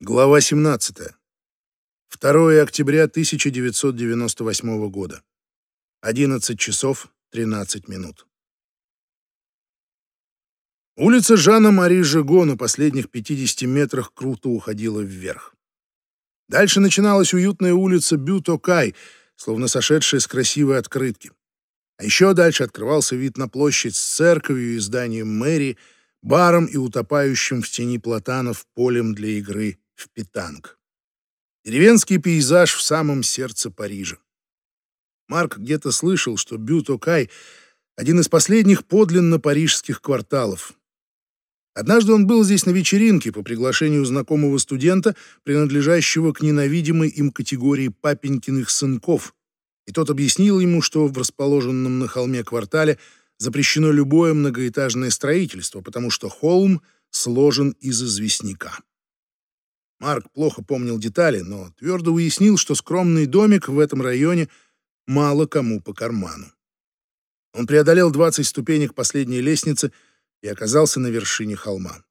Глава 17. 2 октября 1998 года. 11 часов 13 минут. Улица Жана-Мари Жего на последних 50 метрах круто уходила вверх. Дальше начиналась уютная улица Бютокай, словно сошедшая с красивой открытки. А еще дальше открывался вид на площадь с церковью и зданием мэрии, баром и утопающим в тени платанов полем для игры в питанг. Деревенский пейзаж в самом сердце Парижа. Марк где-то слышал, что Бютокай — один из последних подлинно парижских кварталов. Однажды он был здесь на вечеринке по приглашению знакомого студента, принадлежащего к ненавидимой им категории папенькиных сынков, и тот объяснил ему, что в расположенном на холме квартале запрещено любое многоэтажное строительство, потому что холм сложен из известняка. Марк плохо помнил детали, но твердо уяснил, что скромный домик в этом районе мало кому по карману. Он преодолел 20 ступенек последней лестницы и оказался на вершине холма.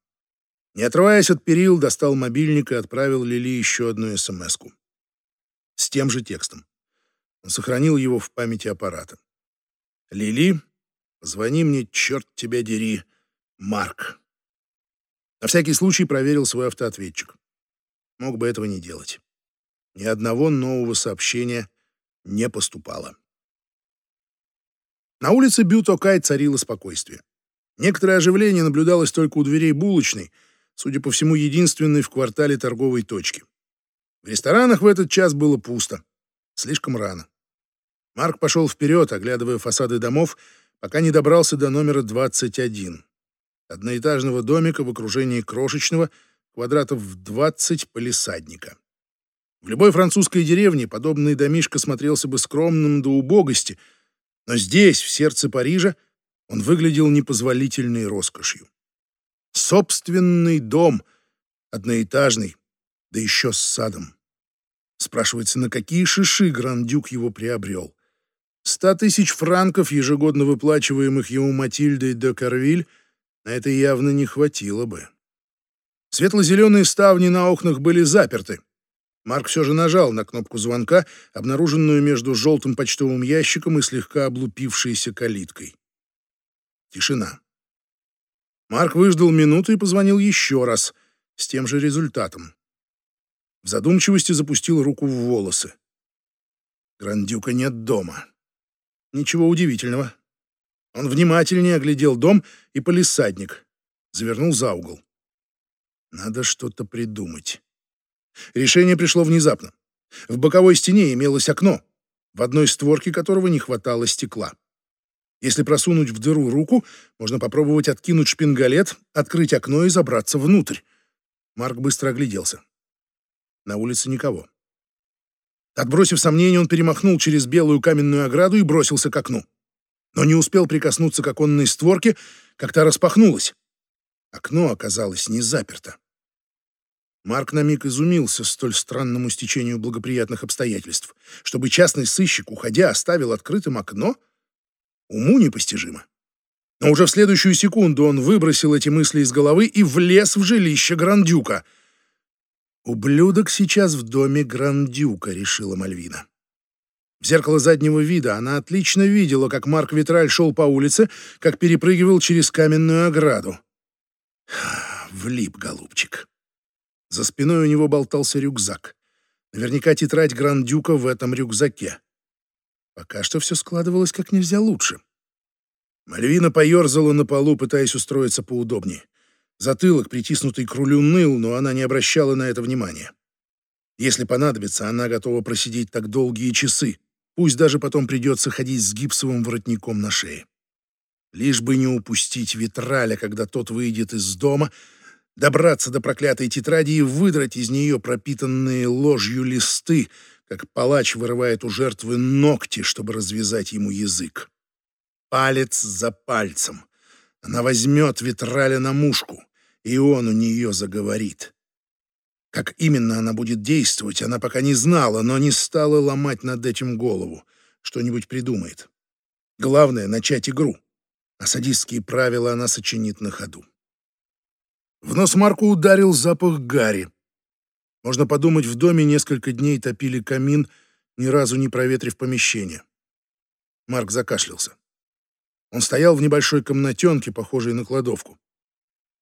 Не отрываясь от перил, достал мобильник и отправил Лили еще одну смс -ку. С тем же текстом. Он сохранил его в памяти аппарата. «Лили, позвони мне, черт тебя дери, Марк». На всякий случай проверил свой автоответчик мог бы этого не делать. Ни одного нового сообщения не поступало. На улице Бютокай царило спокойствие. Некоторое оживление наблюдалось только у дверей булочной, судя по всему, единственной в квартале торговой точки. В ресторанах в этот час было пусто. Слишком рано. Марк пошел вперед, оглядывая фасады домов, пока не добрался до номера 21. Одноэтажного домика в окружении крошечного, квадратов в 20 полисадника. В любой французской деревне подобный домишко смотрелся бы скромным до убогости, но здесь, в сердце Парижа, он выглядел непозволительной роскошью. Собственный дом, одноэтажный, да еще с садом. Спрашивается, на какие шиши Грандюк его приобрел? Ста тысяч франков, ежегодно выплачиваемых ему Матильдой де Карвиль, на это явно не хватило бы. Светло-зеленые ставни на окнах были заперты. Марк все же нажал на кнопку звонка, обнаруженную между желтым почтовым ящиком и слегка облупившейся калиткой. Тишина. Марк выждал минуту и позвонил еще раз, с тем же результатом. В задумчивости запустил руку в волосы. Грандюка нет дома. Ничего удивительного. Он внимательнее оглядел дом и полисадник, завернул за угол. Надо что-то придумать. Решение пришло внезапно. В боковой стене имелось окно, в одной створке которого не хватало стекла. Если просунуть в дыру руку, можно попробовать откинуть шпингалет, открыть окно и забраться внутрь. Марк быстро огляделся. На улице никого. Отбросив сомнения, он перемахнул через белую каменную ограду и бросился к окну. Но не успел прикоснуться к оконной створке, как та распахнулась. Окно оказалось не заперто. Марк на миг изумился столь странному стечению благоприятных обстоятельств. Чтобы частный сыщик, уходя, оставил открытым окно? Уму непостижимо. Но уже в следующую секунду он выбросил эти мысли из головы и влез в жилище Грандюка. «Ублюдок сейчас в доме Грандюка», — решила Мальвина. В зеркало заднего вида она отлично видела, как Марк Витраль шел по улице, как перепрыгивал через каменную ограду. Влип, голубчик. За спиной у него болтался рюкзак. Наверняка тетрадь Грандюка в этом рюкзаке. Пока что все складывалось как нельзя лучше. Мальвина поерзала на полу, пытаясь устроиться поудобнее. Затылок, притиснутый к рулю, ныл, но она не обращала на это внимания. Если понадобится, она готова просидеть так долгие часы. Пусть даже потом придется ходить с гипсовым воротником на шее. Лишь бы не упустить Витраля, когда тот выйдет из дома — добраться до проклятой тетради и выдрать из нее пропитанные ложью листы, как палач вырывает у жертвы ногти, чтобы развязать ему язык. Палец за пальцем. Она возьмет Витраля на мушку, и он у нее заговорит. Как именно она будет действовать, она пока не знала, но не стала ломать над этим голову. Что-нибудь придумает. Главное — начать игру. А садистские правила она сочинит на ходу. В нос Марку ударил запах гари. Можно подумать, в доме несколько дней топили камин, ни разу не проветрив помещение. Марк закашлялся. Он стоял в небольшой комнатенке, похожей на кладовку.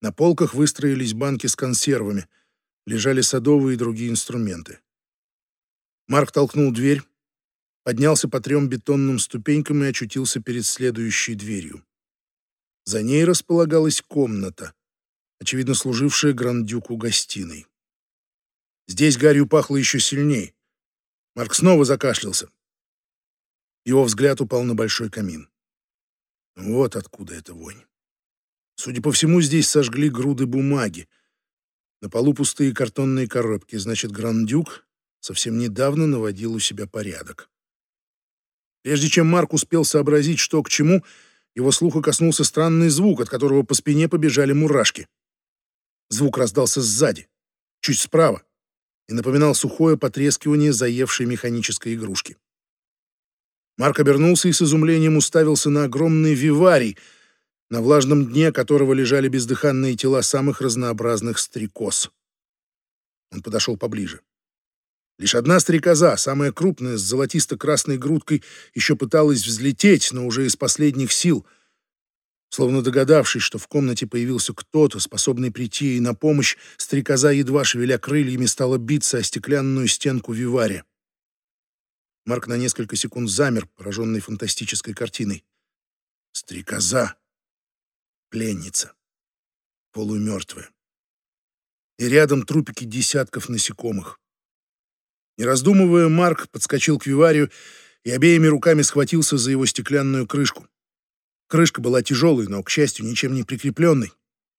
На полках выстроились банки с консервами, лежали садовые и другие инструменты. Марк толкнул дверь, поднялся по трем бетонным ступенькам и очутился перед следующей дверью. За ней располагалась комната, очевидно служившая Грандюку гостиной. Здесь гарью пахло еще сильней. Марк снова закашлялся. Его взгляд упал на большой камин. Вот откуда эта вонь. Судя по всему, здесь сожгли груды бумаги. На полу пустые картонные коробки. Значит, Грандюк совсем недавно наводил у себя порядок. Прежде чем Марк успел сообразить, что к чему, его слуха коснулся странный звук, от которого по спине побежали мурашки. Звук раздался сзади, чуть справа, и напоминал сухое потрескивание заевшей механической игрушки. Марк обернулся и с изумлением уставился на огромный виварий, на влажном дне которого лежали бездыханные тела самых разнообразных стрекоз. Он подошел поближе. Лишь одна стрекоза, самая крупная, с золотисто-красной грудкой, еще пыталась взлететь, но уже из последних сил. Словно догадавшись, что в комнате появился кто-то, способный прийти ей на помощь, стрекоза, едва шевеля крыльями, стала биться о стеклянную стенку вивария. Марк на несколько секунд замер, пораженный фантастической картиной. Стрекоза. Пленница. Полумертвая. И рядом трупики десятков насекомых. Не раздумывая, Марк подскочил к виварию и обеими руками схватился за его стеклянную крышку. Крышка была тяжелой, но, к счастью, ничем не прикрепленной.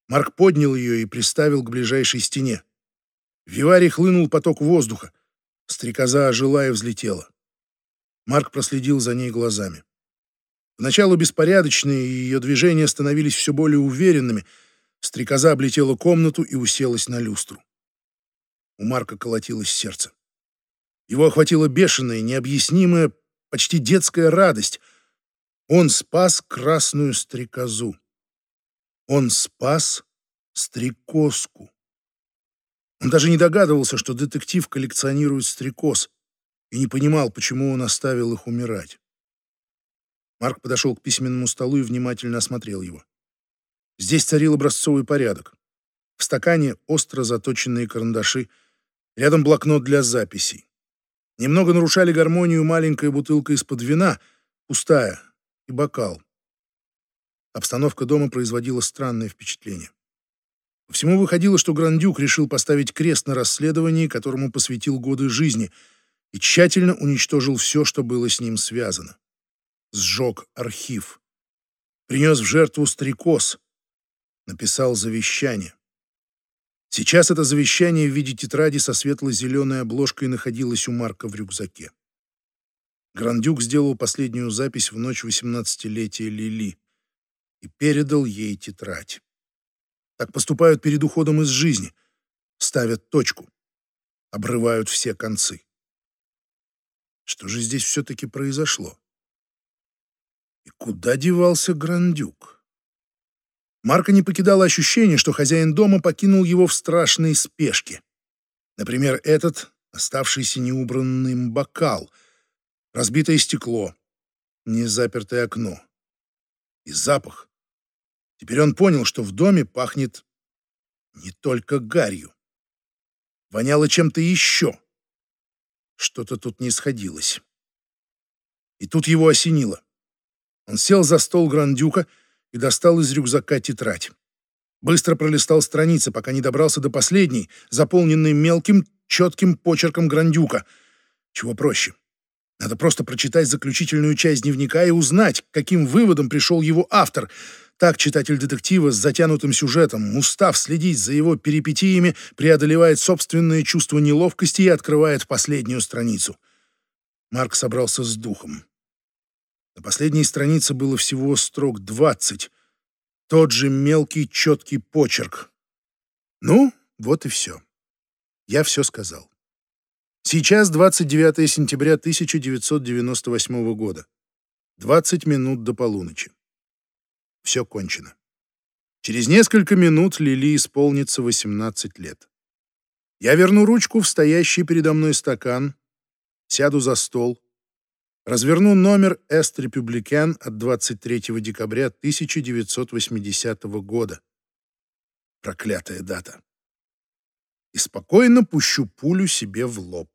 Марк поднял ее и приставил к ближайшей стене. В виварий хлынул поток воздуха. Стрекоза ожила и взлетела. Марк проследил за ней глазами. Поначалу беспорядочные, и ее движения становились все более уверенными. Стрекоза облетела комнату и уселась на люстру. У Марка колотилось сердце. Его охватила бешеная, необъяснимая, почти детская радость. Он спас красную стрекозу. Он спас стрекозку. Он даже не догадывался, что детектив коллекционирует стрекоз, и не понимал, почему он оставил их умирать. Марк подошел к письменному столу и внимательно осмотрел его. Здесь царил образцовый порядок. В стакане остро заточенные карандаши, рядом блокнот для записей. Немного нарушали гармонию маленькая бутылка из-под вина, пустая, и бокал. Обстановка дома производила странное впечатление. По всему выходило, что Грандюк решил поставить крест на расследовании, которому посвятил годы жизни, и тщательно уничтожил все, что было с ним связано. Сжег архив. Принес в жертву стрекоз. Написал завещание. Сейчас это завещание в виде тетради со светло-зеленой обложкой находилось у Марка в рюкзаке. Грандюк сделал последнюю запись в ночь восемнадцатилетия Лили и передал ей тетрадь. Так поступают перед уходом из жизни, ставят точку, обрывают все концы. Что же здесь все-таки произошло? И куда девался Грандюк? Марка не покидало ощущение, что хозяин дома покинул его в страшной спешке. Например, этот, оставшийся неубранным бокал, разбитое стекло, незапертое окно. И запах. Теперь он понял, что в доме пахнет не только гарью. Воняло чем-то еще. Что-то тут не сходилось. И тут его осенило. Он сел за стол Грандюка и достал из рюкзака тетрадь. Быстро пролистал страницы, пока не добрался до последней, заполненной мелким, четким почерком Грандюка. Чего проще. Надо просто прочитать заключительную часть дневника и узнать, к каким выводам пришел его автор. Так читатель детектива с затянутым сюжетом, устав следить за его перипетиями, преодолевает собственное чувство неловкости и открывает последнюю страницу. Марк собрался с духом. На последней странице было всего строк двадцать. Тот же мелкий четкий почерк. Ну, вот и все. Я все сказал. Сейчас 29 сентября 1998 года. 20 минут до полуночи. Все кончено. Через несколько минут Лили исполнится 18 лет. Я верну ручку в стоящий передо мной стакан, сяду за стол, разверну номер «Эст Републикан» от 23 декабря 1980 года. Проклятая дата. И спокойно пущу пулю себе в лоб.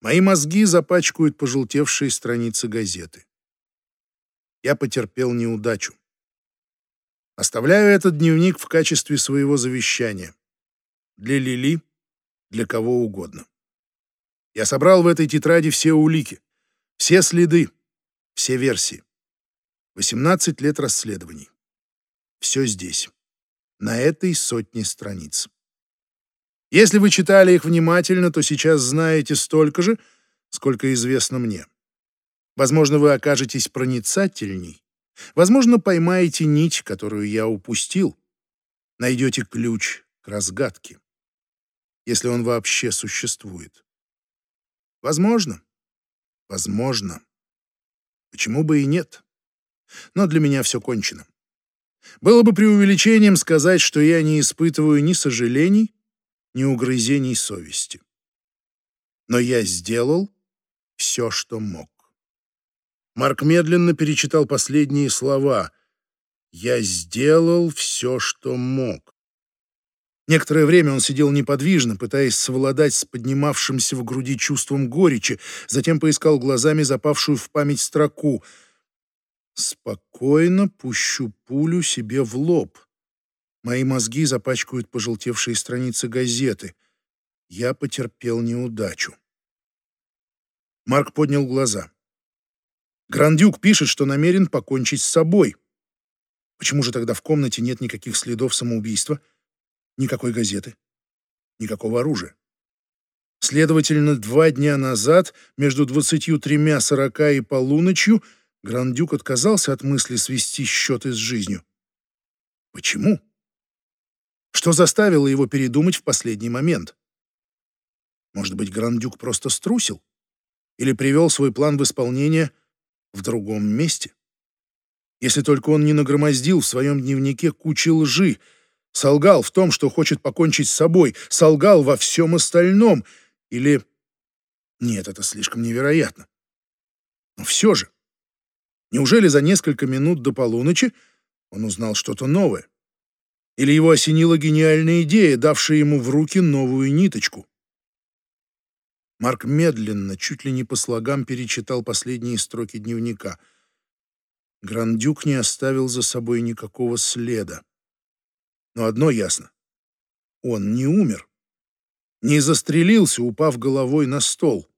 Мои мозги запачкают пожелтевшие страницы газеты. Я потерпел неудачу. Оставляю этот дневник в качестве своего завещания. Для Лили, для кого угодно. Я собрал в этой тетради все улики, все следы, все версии. 18 лет расследований. Все здесь, на этой сотне страниц. Если вы читали их внимательно, то сейчас знаете столько же, сколько известно мне. Возможно, вы окажетесь проницательней. Возможно, поймаете нить, которую я упустил. Найдете ключ к разгадке. Если он вообще существует. Возможно. Возможно. Почему бы и нет? Но для меня все кончено. Было бы преувеличением сказать, что я не испытываю ни сожалений, ни угрызений совести. Но я сделал все, что мог. Марк медленно перечитал последние слова. «Я сделал все, что мог». Некоторое время он сидел неподвижно, пытаясь совладать с поднимавшимся в груди чувством горечи, затем поискал глазами запавшую в память строку. «Спокойно пущу пулю себе в лоб. Мои мозги запачкают пожелтевшие страницы газеты. Я потерпел неудачу». Марк поднял глаза. Грандюк пишет, что намерен покончить с собой. Почему же тогда в комнате нет никаких следов самоубийства, никакой газеты, никакого оружия? Следовательно, два дня назад, между двадцатью тремя сорока и полуночью, Грандюк отказался от мысли свести счеты с жизнью. Почему? Что заставило его передумать в последний момент? Может быть, Грандюк просто струсил? Или привел свой план в исполнение в другом месте. Если только он не нагромоздил в своем дневнике кучи лжи, солгал в том, что хочет покончить с собой, солгал во всем остальном, или... Нет, это слишком невероятно. Но все же, неужели за несколько минут до полуночи он узнал что-то новое? Или его осенила гениальная идея, давшая ему в руки новую ниточку? Марк медленно, чуть ли не по слогам, перечитал последние строки дневника. Грандюк не оставил за собой никакого следа. Но одно ясно. Он не умер. Не застрелился, упав головой на стол.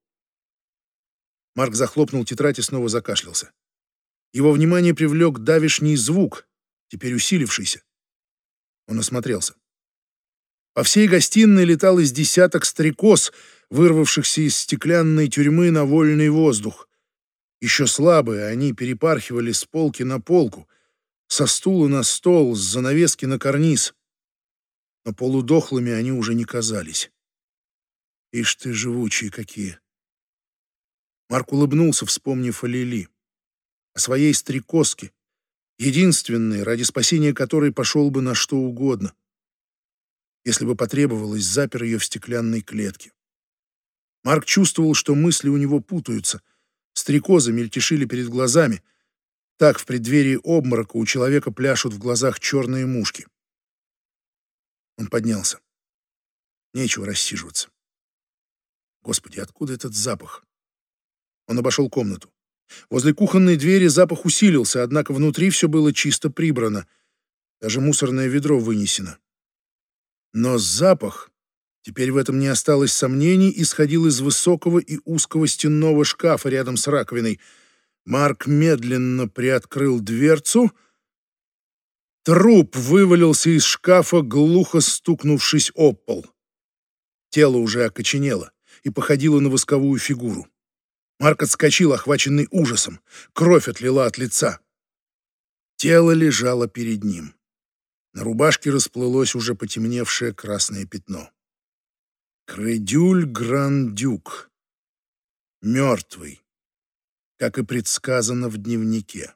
Марк захлопнул тетрадь и снова закашлялся. Его внимание привлек давишний звук, теперь усилившийся. Он осмотрелся. По всей гостиной летал из десяток стрекоз — вырвавшихся из стеклянной тюрьмы на вольный воздух. Еще слабые, они перепархивали с полки на полку, со стула на стол, с занавески на карниз. Но полудохлыми они уже не казались. Ишь ты, живучие какие! Марк улыбнулся, вспомнив о Лили, о своей стрекозке, единственной, ради спасения которой пошел бы на что угодно. Если бы потребовалось, запер ее в стеклянной клетке. Марк чувствовал, что мысли у него путаются. Стрекозы мельтешили перед глазами. Так в преддверии обморока у человека пляшут в глазах черные мушки. Он поднялся. Нечего рассиживаться. Господи, откуда этот запах? Он обошел комнату. Возле кухонной двери запах усилился, однако внутри все было чисто прибрано. Даже мусорное ведро вынесено. Но запах Теперь в этом не осталось сомнений, исходил из высокого и узкого стенного шкафа рядом с раковиной. Марк медленно приоткрыл дверцу. Труп вывалился из шкафа, глухо стукнувшись об пол. Тело уже окоченело и походило на восковую фигуру. Марк отскочил, охваченный ужасом. Кровь отлила от лица. Тело лежало перед ним. На рубашке расплылось уже потемневшее красное пятно. Кредюль Грандюк. Мертвый, как и предсказано в дневнике.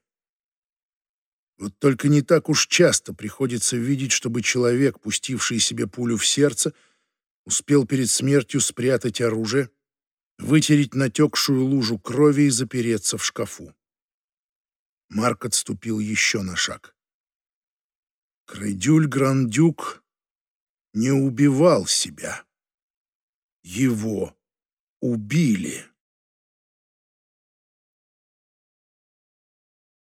Вот только не так уж часто приходится видеть, чтобы человек, пустивший себе пулю в сердце, Успел перед смертью спрятать оружие, вытереть натекшую лужу крови и запереться в шкафу. Марк отступил еще на шаг. Крейдюль Грандюк не убивал себя. Его убили.